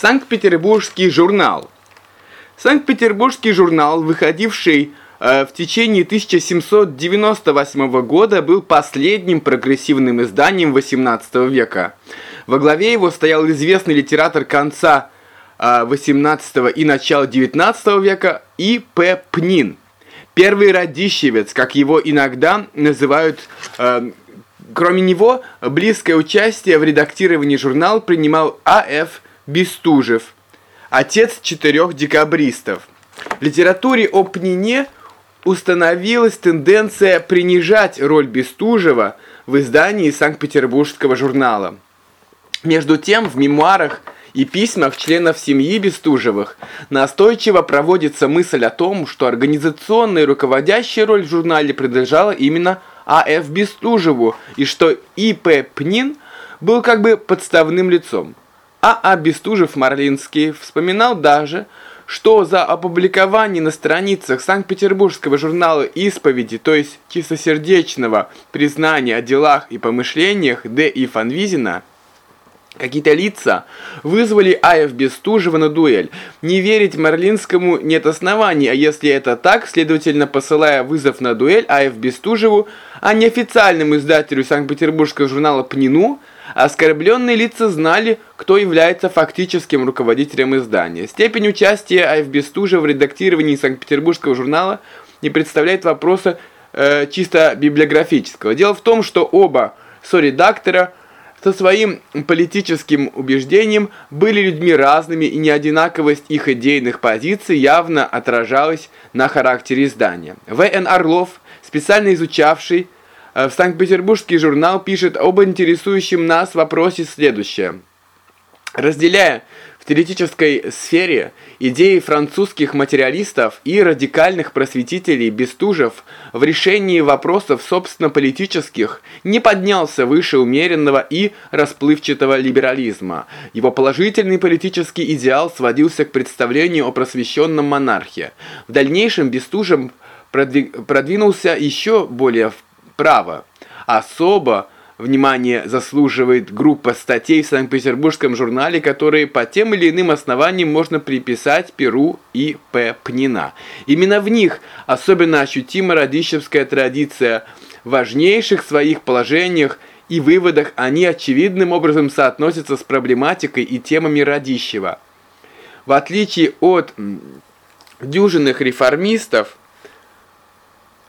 Санкт-Петербургский журнал. Санкт-Петербургский журнал, выходивший э, в течение 1798 года, был последним прогрессивным изданием XVIII века. Во главе его стоял известный литератор конца XVIII и начала XIX века И. П. Пнин. Первый радищевец, как его иногда называют э, Кроме него, близкое участие в редактировании журнала принимал А.Ф. Бестужев, отец четырех декабристов. В литературе о Пнине установилась тенденция принижать роль Бестужева в издании Санкт-Петербургского журнала. Между тем, в мемуарах и письмах членов семьи Бестужевых настойчиво проводится мысль о том, что организационная и руководящая роль в журнале принадлежала именно А.Ф. Бестужеву, и что И.П. Пнин был как бы подставным лицом. А. Бестужев-Марлинский вспоминал даже, что за опубликование на страницах Санкт-Петербургского журнала «Исповеди», то есть чистосердечного признания о делах и помышлениях Д. И. Фанвизина, Какие-то лица вызвали Аев Бестужева на дуэль. Не верить Марлинскому нет оснований, а если это так, следовательно, посылая вызов на дуэль Аев Бестужеву, а неофициальному издателю Санкт-Петербургского журнала «Пнину», Оскорбленные лица знали, кто является фактическим руководителем издания. Степень участия А.Ф. Бестужа в редактировании Санкт-Петербургского журнала не представляет вопроса э, чисто библиографического. Дело в том, что оба соредактора со своим политическим убеждением были людьми разными, и неодинаковость их идейных позиций явно отражалась на характере издания. В.Н. Орлов, специально изучавший в Санкт-Петербургский журнал пишет об интересующем нас вопросе следующее. Разделяя в теоретической сфере идеи французских материалистов и радикальных просветителей Бестужев в решении вопросов собственно политических не поднялся выше умеренного и расплывчатого либерализма. Его положительный политический идеал сводился к представлению о просвещенном монархе. В дальнейшем Бестужев продвинулся еще более право. Особо внимание заслуживает группа статей в Санкт-Петербургском журнале, которые по тем или иным основаниям можно приписать Перу и П. Пнина. Именно в них особенно ощутима радищевская традиция. В важнейших своих положениях и выводах они очевидным образом соотносятся с проблематикой и темами Радищева. В отличие от дюжинных реформистов,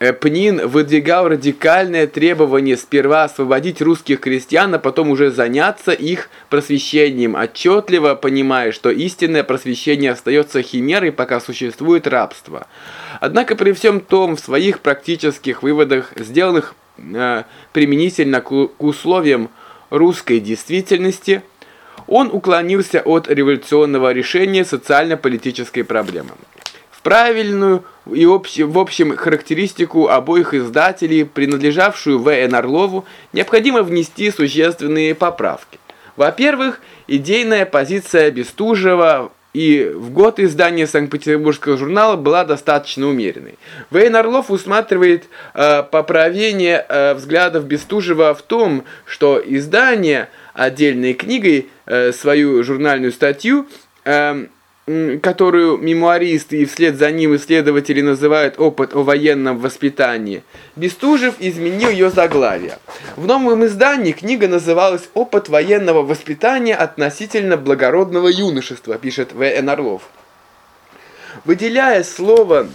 Пнин выдвигал радикальное требование сперва освободить русских крестьян, а потом уже заняться их просвещением, отчетливо понимая, что истинное просвещение остается химерой, пока существует рабство. Однако при всем том, в своих практических выводах, сделанных э, применительно к, к условиям русской действительности, он уклонился от революционного решения социально-политической проблемы. В правильную и в общем характеристику обоих издателей, принадлежавшую В.Н. Орлову, необходимо внести существенные поправки. Во-первых, идейная позиция Бестужева и в год издания Санкт-Петербургского журнала была достаточно умеренной. В.Н. Орлов усматривает э, поправление э, взглядов Бестужева в том, что издание отдельной книгой э, свою журнальную статью э, которую мемуаристы и вслед за ним исследователи называют «Опыт о военном воспитании», Бестужев изменил ее заглавие. В новом издании книга называлась «Опыт военного воспитания относительно благородного юношества», пишет В.Н. Орлов. Выделяя слово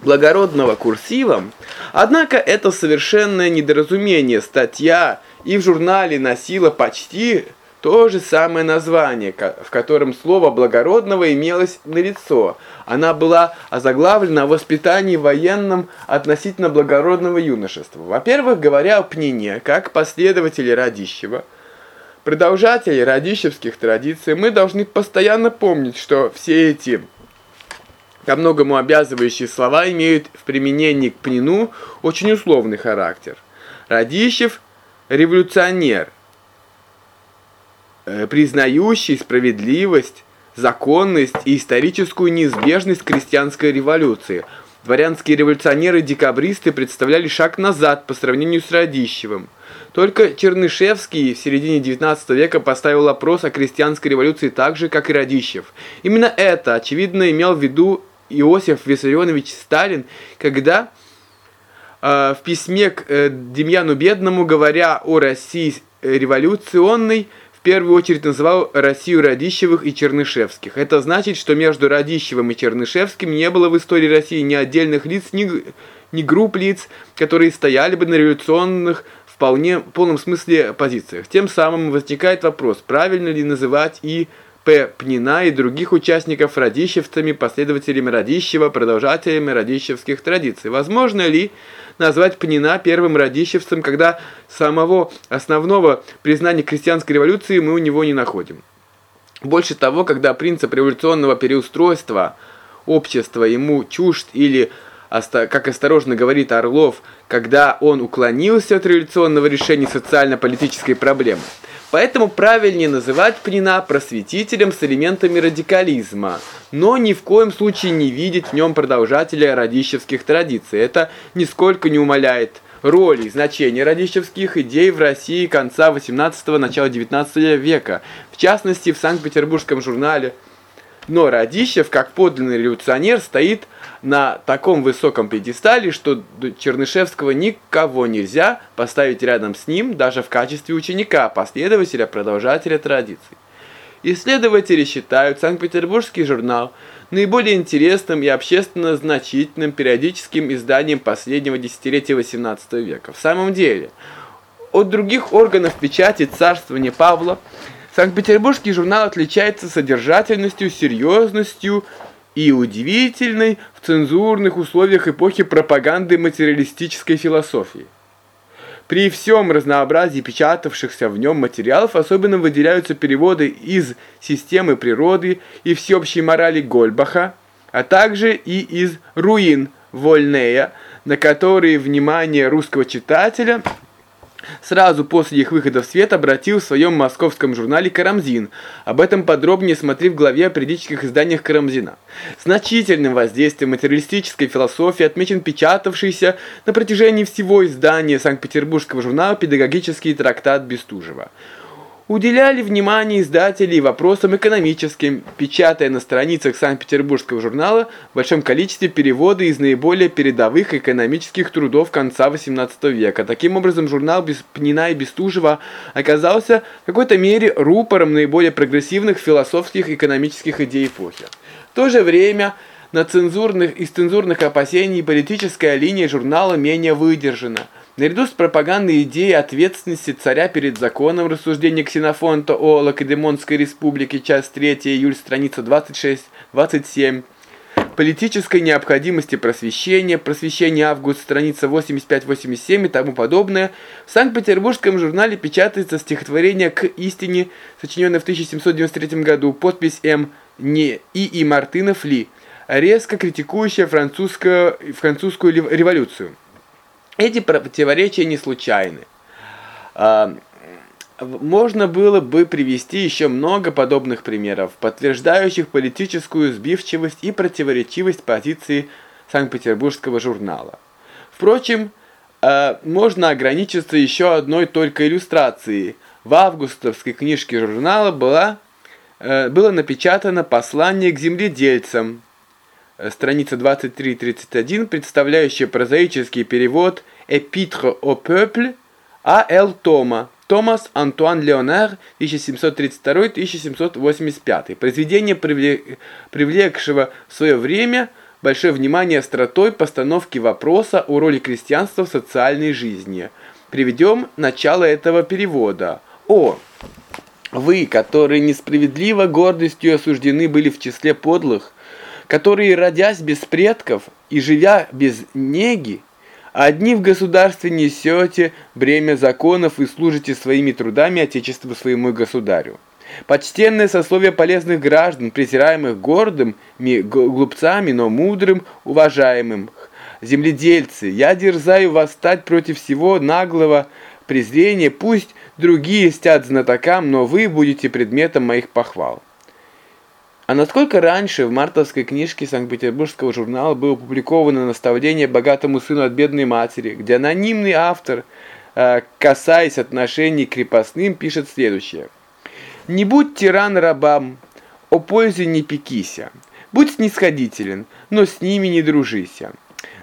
благородного курсивом, однако это совершенное недоразумение. Статья и в журнале носила почти то же самое название, в котором слово «благородного» имелось налицо. Она была озаглавлена о воспитании военном относительно благородного юношества. Во-первых, говоря о Пнине, как последователи Радищева, продолжатели радищевских традиций, мы должны постоянно помнить, что все эти ко многому обязывающие слова имеют в применении к Пнину очень условный характер. Радищев – революционер, признающий справедливость, законность и историческую неизбежность крестьянской революции. Дворянские революционеры-декабристы представляли шаг назад по сравнению с Радищевым. Только Чернышевский в середине XIX века поставил вопрос о крестьянской революции так же, как и Радищев. Именно это, очевидно, имел в виду Иосиф Виссарионович Сталин, когда э, в письме к э, Демьяну Бедному, говоря о России революционной, первую очередь называл Россию Радищевых и Чернышевских. Это значит, что между Радищевым и Чернышевским не было в истории России ни отдельных лиц, ни, ни групп лиц, которые стояли бы на революционных вполне полном смысле позициях. Тем самым возникает вопрос, правильно ли называть и П. Пнина и других участников радищевцами, последователями Радищева, продолжателями радищевских традиций. Возможно ли назвать Пнина первым радищевцем, когда самого основного признания крестьянской революции мы у него не находим? Больше того, когда принцип революционного переустройства общества ему чужд или как осторожно говорит Орлов, когда он уклонился от революционного решения социально-политической проблемы. Поэтому правильнее называть Пнина просветителем с элементами радикализма, но ни в коем случае не видеть в нем продолжателя радищевских традиций. Это нисколько не умаляет роли и значения радищевских идей в России конца 18-го, начала 19 века, в частности в Санкт-Петербургском журнале но Радищев, как подлинный революционер, стоит на таком высоком пьедестале, что Чернышевского никого нельзя поставить рядом с ним, даже в качестве ученика, последователя, продолжателя традиций. Исследователи считают Санкт-Петербургский журнал наиболее интересным и общественно значительным периодическим изданием последнего десятилетия XVIII века. В самом деле, от других органов печати царствования Павла Санкт-Петербургский журнал отличается содержательностью, серьезностью и удивительной в цензурных условиях эпохи пропаганды материалистической философии. При всем разнообразии печатавшихся в нем материалов особенно выделяются переводы из «Системы природы» и «Всеобщей морали» Гольбаха, а также и из «Руин» Вольнея, на которые внимание русского читателя – Сразу после их выхода в свет обратил в своем московском журнале «Карамзин». Об этом подробнее смотри в главе о периодических изданиях Карамзина. Значительным воздействием материалистической философии отмечен печатавшийся на протяжении всего издания Санкт-Петербургского журнала «Педагогический трактат Бестужева» уделяли внимание издатели вопросам экономическим, печатая на страницах Санкт-Петербургского журнала в большом количестве переводы из наиболее передовых экономических трудов конца XVIII века. Таким образом, журнал Пнина и Бестужева оказался в какой-то мере рупором наиболее прогрессивных философских и экономических идей эпохи. В то же время на цензурных, из цензурных опасений политическая линия журнала менее выдержана – Наряду с пропагандой идеи ответственности царя перед законом рассуждения Ксенофонта о Лакедемонской республике, часть 3, июль, страница 26-27, политической необходимости просвещения, просвещение август, страница 85-87 и тому подобное, в Санкт-Петербургском журнале печатается стихотворение «К истине», сочиненное в 1793 году, подпись М. Не И. И. Мартынов Ли, резко критикующая французскую революцию. Эти противоречия не случайны. А, можно было бы привести еще много подобных примеров, подтверждающих политическую сбивчивость и противоречивость позиции Санкт-Петербургского журнала. Впрочем, а, можно ограничиться еще одной только иллюстрацией. В августовской книжке журнала была, а, было напечатано послание к земледельцам, Э, страница 23-31, представляющая прозаический перевод «Épître au peuple» А.Л. Тома, Томас Антуан Леонар, 1732-1785. Произведение, привлекшего в свое время большое внимание остротой постановки вопроса о роли крестьянства в социальной жизни. Приведем начало этого перевода. О! Вы, которые несправедливо гордостью осуждены были в числе подлых, которые, родясь без предков и живя без неги, одни в государстве несете бремя законов и служите своими трудами Отечеству своему государю. Почтенное сословие полезных граждан, презираемых гордыми глупцами, но мудрым, уважаемым, земледельцы, я дерзаю восстать против всего наглого презрения, пусть другие стят знатокам, но вы будете предметом моих похвал. А насколько раньше в мартовской книжке Санкт-Петербургского журнала было опубликовано наставление богатому сыну от бедной матери, где анонимный автор, э, касаясь отношений к крепостным, пишет следующее. «Не будь тиран рабам, о пользе не пекися, будь снисходителен, но с ними не дружися.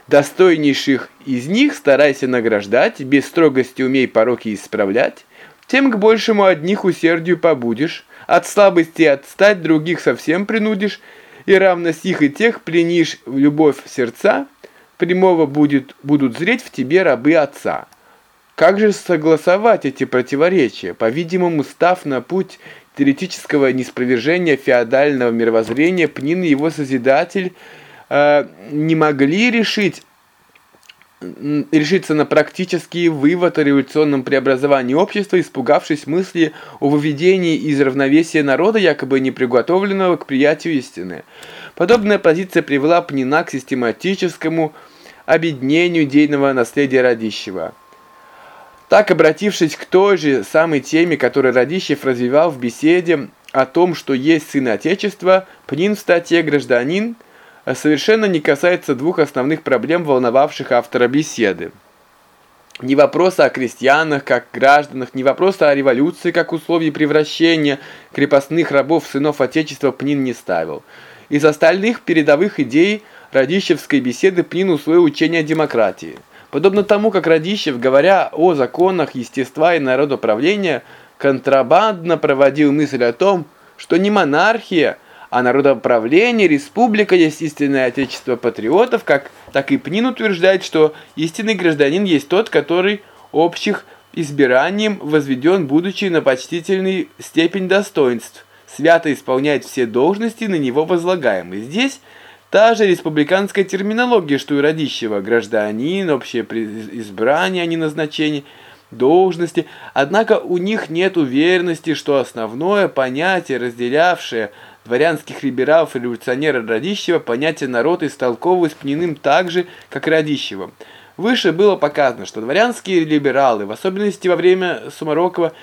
Достойнейших из них старайся награждать, без строгости умей пороки исправлять, тем к большему одних усердию побудешь, от слабости отстать других совсем принудишь, и равно сих и тех пленишь в любовь сердца, прямого будет, будут зреть в тебе рабы отца. Как же согласовать эти противоречия, по-видимому, став на путь теоретического неспровержения феодального мировоззрения, Пнин и его Созидатель э, не могли решить решиться на практический вывод о революционном преобразовании общества, испугавшись мысли о выведении из равновесия народа, якобы неприготовленного к приятию истины. Подобная позиция привела Пнина к систематическому объединению идейного наследия Радищева. Так, обратившись к той же самой теме, которую Радищев развивал в беседе о том, что есть сын Отечества, Пнин в статье «Гражданин» совершенно не касается двух основных проблем, волновавших автора беседы. Ни вопроса о крестьянах как гражданах, ни вопроса о революции как условии превращения крепостных рабов в сынов Отечества Пнин не ставил. Из остальных передовых идей Радищевской беседы Пнин усвоил учение о демократии. Подобно тому, как Радищев, говоря о законах естества и народоправления, контрабандно проводил мысль о том, что не монархия – а народоправление, республика есть истинное отечество патриотов, как так и Пнин утверждает, что истинный гражданин есть тот, который общих избиранием возведен, будучи на почтительный степень достоинств, свято исполняет все должности на него возлагаемые. Здесь та же республиканская терминология, что и Радищева, гражданин, общее избрание, а не назначение – должности, однако у них нет уверенности, что основное понятие, разделявшее дворянских либералов и революционера Радищева, понятие «народ» истолковывалось Пниным так же, как Радищевым. Выше было показано, что дворянские либералы, в особенности во время Сумарокова,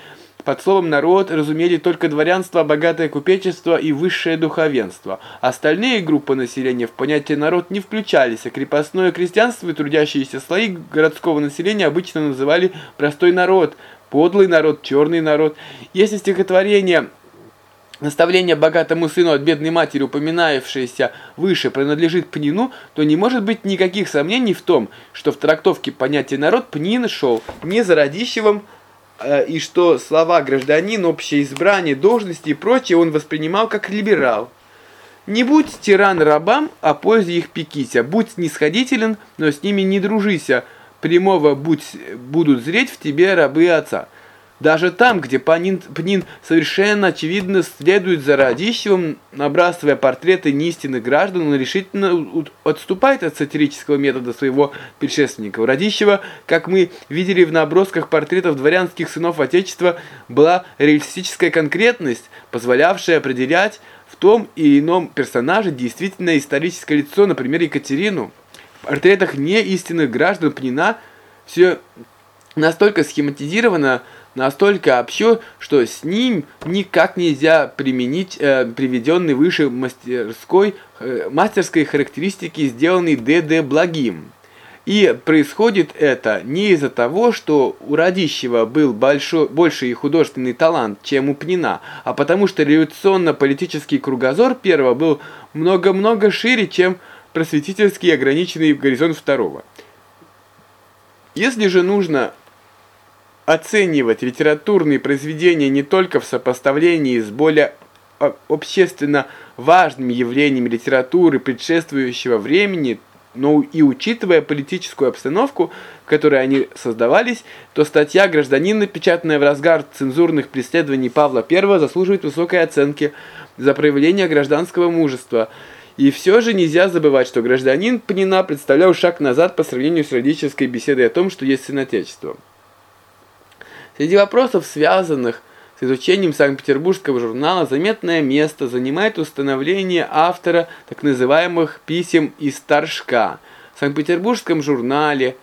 под словом «народ» разумели только дворянство, богатое купечество и высшее духовенство. Остальные группы населения в понятие «народ» не включались, а крепостное крестьянство и трудящиеся слои городского населения обычно называли «простой народ», «подлый народ», «черный народ». Если стихотворение Наставление богатому сыну от бедной матери, упоминавшееся выше, принадлежит Пнину, то не может быть никаких сомнений в том, что в трактовке понятия «народ» Пнин шел не за Радищевым, э, и что слова «гражданин», «общее избрание», «должности» и прочее он воспринимал как либерал. «Не будь тиран рабам, а пользе их пекися, будь снисходителен, но с ними не дружися, прямого будь, будут зреть в тебе рабы отца». Даже там, где Панин, Пнин совершенно очевидно следует за Радищевым, набрасывая портреты неистинных граждан, он решительно отступает от сатирического метода своего предшественника. У Радищева, как мы видели в набросках портретов дворянских сынов Отечества, была реалистическая конкретность, позволявшая определять в том и ином персонаже действительно историческое лицо, например, Екатерину. В портретах неистинных граждан Пнина все настолько схематизировано, настолько общо, что с ним никак нельзя применить э, приведенный выше мастерской, э, мастерской характеристики, сделанный ДД Благим. И происходит это не из-за того, что у Радищева был большой, больший художественный талант, чем у Пнина, а потому что революционно-политический кругозор первого был много-много шире, чем просветительский ограниченный горизонт второго. Если же нужно оценивать литературные произведения не только в сопоставлении с более а, общественно важными явлениями литературы предшествующего времени, но и учитывая политическую обстановку, в которой они создавались, то статья «Гражданин», напечатанная в разгар цензурных преследований Павла I, заслуживает высокой оценки за проявление гражданского мужества. И все же нельзя забывать, что гражданин Пнина представлял шаг назад по сравнению с родительской беседой о том, что есть сын Отечества. Среди вопросов, связанных с изучением Санкт-Петербургского журнала, заметное место занимает установление автора так называемых писем из Торжка. В Санкт-Петербургском журнале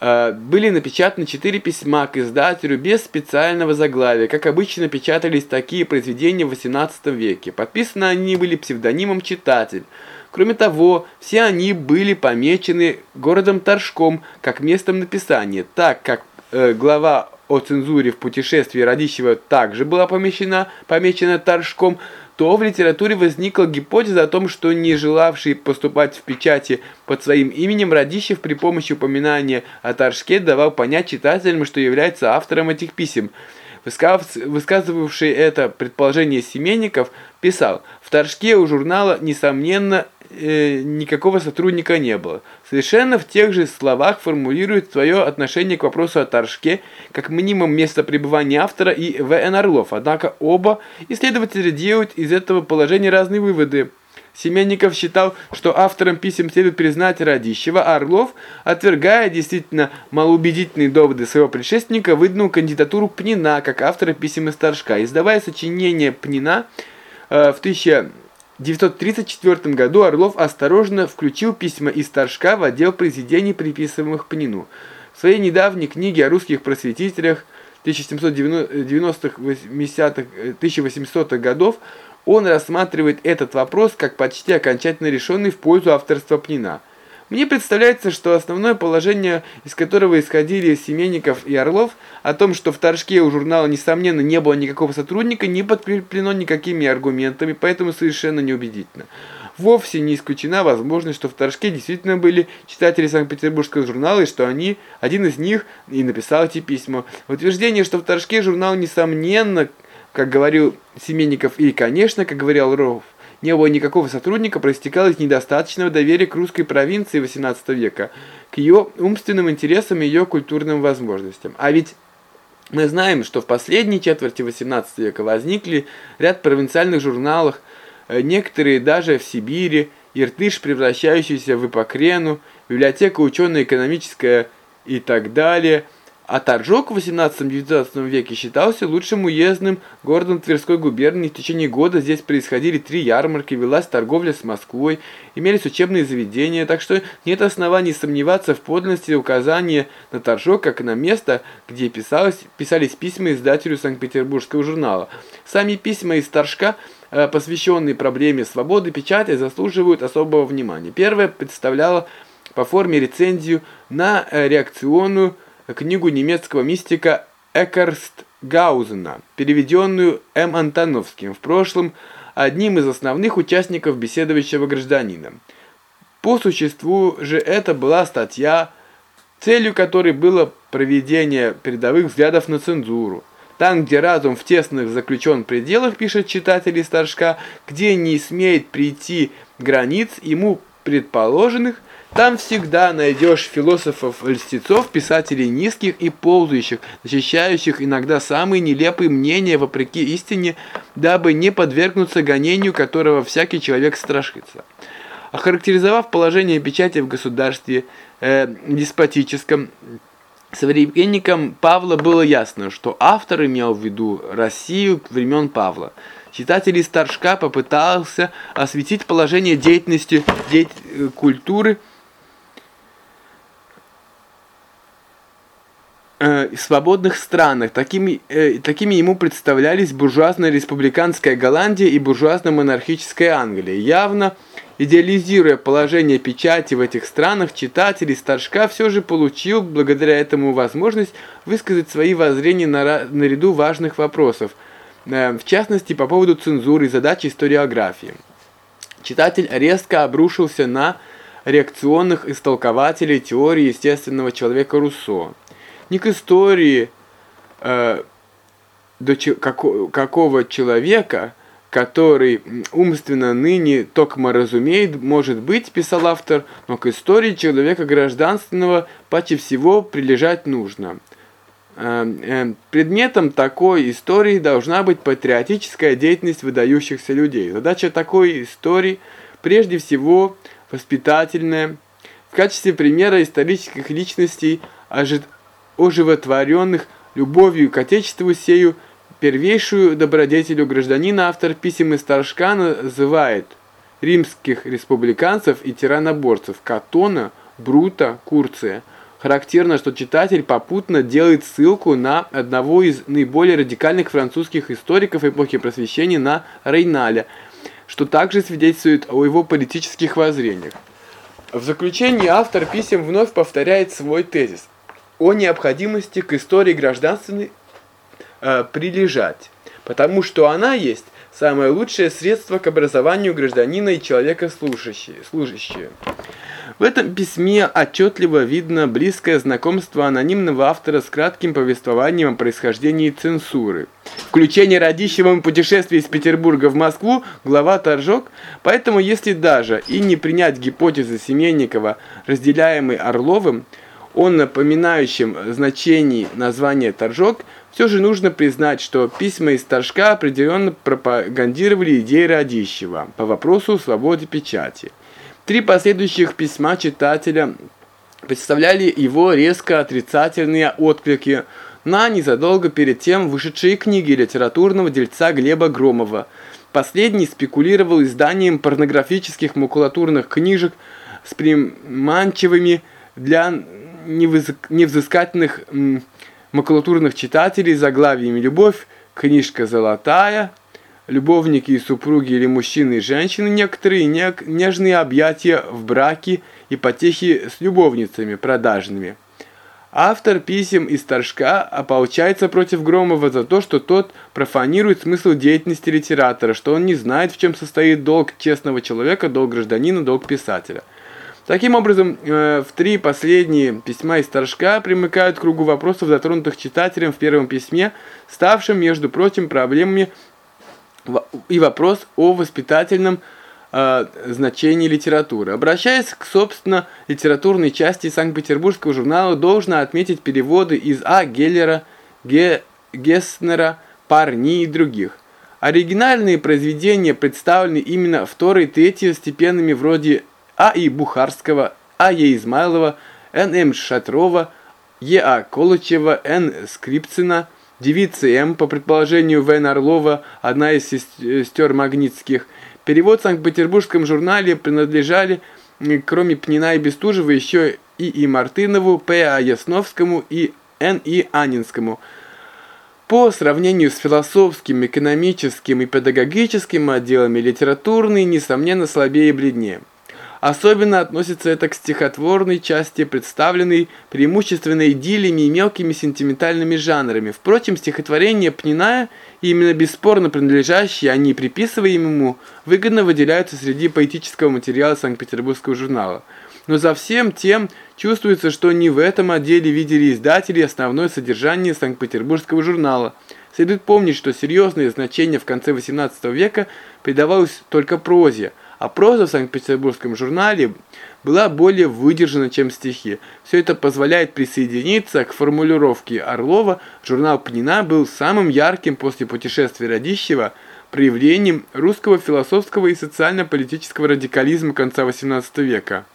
э, были напечатаны четыре письма к издателю без специального заглавия, как обычно печатались такие произведения в XVIII веке. Подписаны они были псевдонимом «Читатель». Кроме того, все они были помечены городом Торжком как местом написания, так как э, глава о цензуре в путешествии Радищева также была помещена, помечена Торжком, то в литературе возникла гипотеза о том, что не желавший поступать в печати под своим именем Радищев при помощи упоминания о Торжке давал понять читателям, что является автором этих писем. Высказывавший это предположение Семенников писал, в Торжке у журнала, несомненно, э, никакого сотрудника не было. Совершенно в тех же словах формулирует свое отношение к вопросу о Торжке, как минимум место пребывания автора и В.Н. Орлов. Однако оба исследователи делают из этого положения разные выводы. Семенников считал, что автором писем следует признать Радищева, а Орлов, отвергая действительно малоубедительные доводы своего предшественника, выдвинул кандидатуру Пнина как автора писем из Торжка. Издавая сочинение Пнина э, в 1000 в 1934 году Орлов осторожно включил письма из Торжка в отдел произведений, приписываемых Пнину. В своей недавней книге о русских просветителях 1790-х, 1800-х годов он рассматривает этот вопрос как почти окончательно решенный в пользу авторства Пнина. Мне представляется, что основное положение, из которого исходили Семенников и Орлов, о том, что в Торжке у журнала, несомненно, не было никакого сотрудника, не подкреплено никакими аргументами, поэтому совершенно неубедительно. Вовсе не исключена возможность, что в Торжке действительно были читатели Санкт-Петербургского журнала, и что они, один из них, и написал эти письма. Утверждение, что в Торжке журнал, несомненно, как говорил Семенников, и, конечно, как говорил Орлов, не было никакого сотрудника, проистекало из недостаточного доверия к русской провинции XVIII века, к ее умственным интересам и ее культурным возможностям. А ведь мы знаем, что в последней четверти XVIII века возникли ряд провинциальных журналов, э, некоторые даже в Сибири, Иртыш, превращающийся в Ипокрену, библиотека учено-экономическая и так далее – а Торжок в 18-19 веке считался лучшим уездным городом Тверской губернии. В течение года здесь происходили три ярмарки, велась торговля с Москвой, имелись учебные заведения, так что нет оснований сомневаться в подлинности указания на Торжок как на место, где писалось, писались письма издателю Санкт-Петербургского журнала. Сами письма из Торжка э, посвященные проблеме свободы печати, заслуживают особого внимания. Первое представляло по форме рецензию на э, реакционную книгу немецкого мистика Экарст Гаузена, переведенную М. Антоновским, в прошлом одним из основных участников беседующего гражданина. По существу же это была статья, целью которой было проведение передовых взглядов на цензуру. Там, где разум в тесных заключен пределах, пишет читатель из где не смеет прийти границ ему предположенных, там всегда найдешь философов-льстецов, писателей низких и ползающих, защищающих иногда самые нелепые мнения вопреки истине, дабы не подвергнуться гонению, которого всякий человек страшится. Охарактеризовав положение печати в государстве э, деспотическом, современникам Павла было ясно, что автор имел в виду Россию времен Павла. Читатель из попытался осветить положение деятельности деятель, э, культуры э, свободных странах. Такими, э, такими ему представлялись буржуазная республиканская Голландия и буржуазно-монархическая Англия. Явно идеализируя положение печати в этих странах, читатель из Торжка все же получил благодаря этому возможность высказать свои воззрения на, на ряду важных вопросов, э, в частности по поводу цензуры и задачи историографии. Читатель резко обрушился на реакционных истолкователей теории естественного человека Руссо не к истории э, до како, какого человека, который умственно ныне токмо разумеет, может быть, писал автор, но к истории человека гражданственного паче всего прилежать нужно. Э, э, предметом такой истории должна быть патриотическая деятельность выдающихся людей. Задача такой истории прежде всего воспитательная. В качестве примера исторических личностей оживотворенных любовью к Отечеству сею, первейшую добродетелю гражданина автор писем из Торжка называет римских республиканцев и тираноборцев Катона, Брута, Курция. Характерно, что читатель попутно делает ссылку на одного из наиболее радикальных французских историков эпохи Просвещения, на Рейналя, что также свидетельствует о его политических воззрениях. В заключении автор писем вновь повторяет свой тезис о необходимости к истории гражданственной э, прилежать, потому что она есть самое лучшее средство к образованию гражданина и человека служащего. В этом письме отчетливо видно близкое знакомство анонимного автора с кратким повествованием о происхождении цензуры. Включение Радищева в из Петербурга в Москву глава Торжок, поэтому если даже и не принять гипотезы Семенникова, разделяемой Орловым, о напоминающем значении названия Торжок, все же нужно признать, что письма из Торжка определенно пропагандировали идеи Радищева по вопросу свободы печати. Три последующих письма читателя представляли его резко отрицательные отклики на незадолго перед тем вышедшие книги литературного дельца Глеба Громова. Последний спекулировал изданием порнографических макулатурных книжек с приманчивыми для невзыскательных макулатурных читателей заглавиями «Любовь», «Книжка золотая», любовники и супруги или мужчины и женщины, некоторые нежные объятия в браке и потехи с любовницами продажными. Автор писем из Торжка ополчается против Громова за то, что тот профанирует смысл деятельности литератора, что он не знает, в чем состоит долг честного человека, долг гражданина, долг писателя. Таким образом, э, в три последние письма из Торжка примыкают к кругу вопросов, затронутых читателем в первом письме, ставшим, между прочим, проблемами и вопрос о воспитательном э, значении литературы. Обращаясь к, собственно, литературной части Санкт-Петербургского журнала, должно отметить переводы из А. Геллера, Ге, Гесснера, Парни и других. Оригинальные произведения представлены именно второй и третьей степенными вроде А. И. Бухарского, А. Е. Измайлова, Н. М. Шатрова, Е. А. Колычева, Н. Скрипцина, Девица М, по предположению В.Н. Орлова, одна из сестер Магнитских. Перевод в Санкт-Петербургском журнале принадлежали, кроме Пнина и Бестужева, еще и И. Мартынову, П. А. Ясновскому и Н. И. Анинскому. По сравнению с философским, экономическим и педагогическим отделами литературный, несомненно, слабее и бледнее. Особенно относится это к стихотворной части, представленной преимущественно идиллиями и мелкими сентиментальными жанрами. Впрочем, стихотворения Пниная, именно бесспорно принадлежащие, они приписываемые ему, выгодно выделяются среди поэтического материала Санкт-Петербургского журнала. Но за всем тем чувствуется, что не в этом отделе видели издатели основное содержание Санкт-Петербургского журнала. Следует помнить, что серьезное значение в конце XVIII века придавалось только прозе, а проза в Санкт-Петербургском журнале была более выдержана, чем стихи. Все это позволяет присоединиться к формулировке Орлова. Журнал «Пнина» был самым ярким после путешествия Радищева проявлением русского философского и социально-политического радикализма конца XVIII века.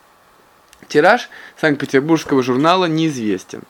Тираж Санкт-Петербургского журнала неизвестен.